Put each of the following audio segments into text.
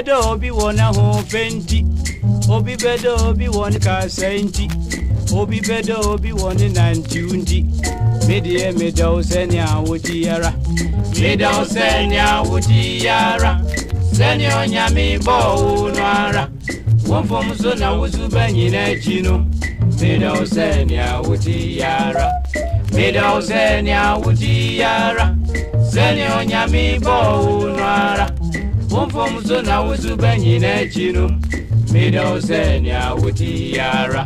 bɛdɔ obi wɔ ne ho fɛ nti obi bɛdɔ obi wɔ kasa nti obi bɛdɔ obi wɔ ne nantiw nti medeɛ medɔ wo sɛnea woti yara. Medɔ wo sɛnea woti yara. Sɛnea onyame bɔɔ wo no ara wɔmfom so na wosuba nyina akyi no medɔ wo sɛnea woti yara. Medɔ wo sɛnea woti yara. Sɛnea onyame bɔɔ wo no ara so na akyi no medɔ wo sɛnea woti yara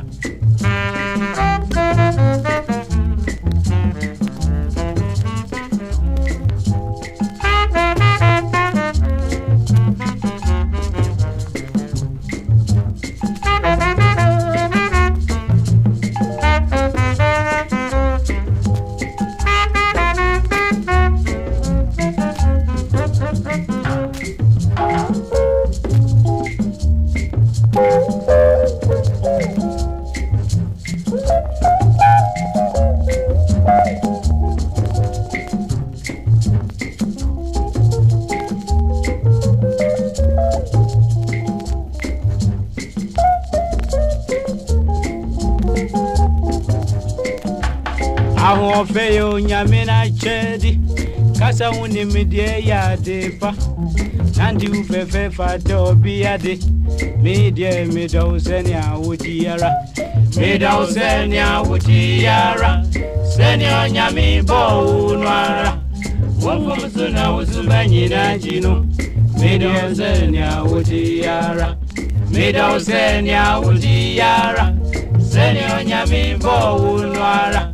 ahoɔfɛ yɛ onyame no akyɛde kasa wo nimdeɛ yɛ ade pa nante wo fɛfɛ fata ɔbiade medeɛ medɔ wo sɛnea woti ara medɔ wo sɛnea woti ara sɛnea onyame bɔɔ wo no ara wɔmfom so na wo soma nyina akyi no medɔ wo sɛnea woti ara medɔ wo sɛnea woti sɛnea onyame bɔɔ wo no ara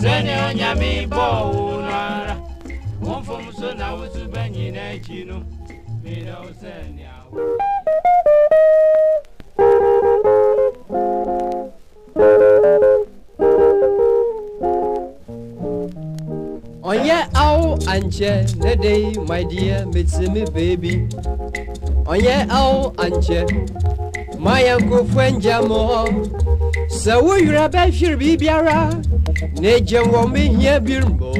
sɛnea onyame bɔɔ wo no ara wɔmfom so na wosuba nyina akyi no medɔ wo sɛnea wo- Onye au anche ne day my dear mitsi me baby. Onye au anche my uncle fwenjamo Sɛ wo werɛ bɛhwere biribiara na agye wɔ me hia birmo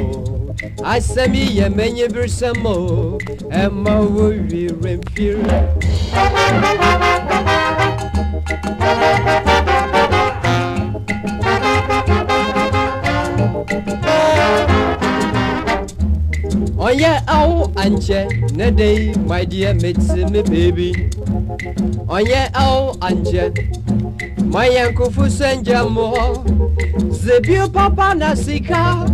asɛm yi yɛ m'enyi beresɛm o ɛma wo werɛ mfiri Onye au anche ne day my dear mitsi me baby Onye au anche Maya nkufu senja mo Zebio papa na sika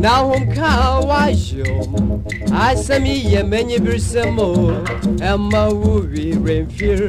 Na humka wa shom Asami ye menye birsemo Emma wuwi renfir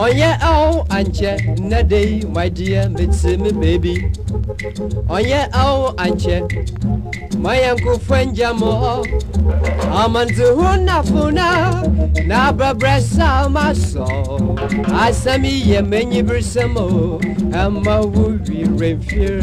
Onye au oh, anche ne day my dear mitsi me baby. Onye au oh, anche mayankofo njamo amanzuhuna funa na babrasa maso. Asami ye menyi brisamo ama wuwi remfir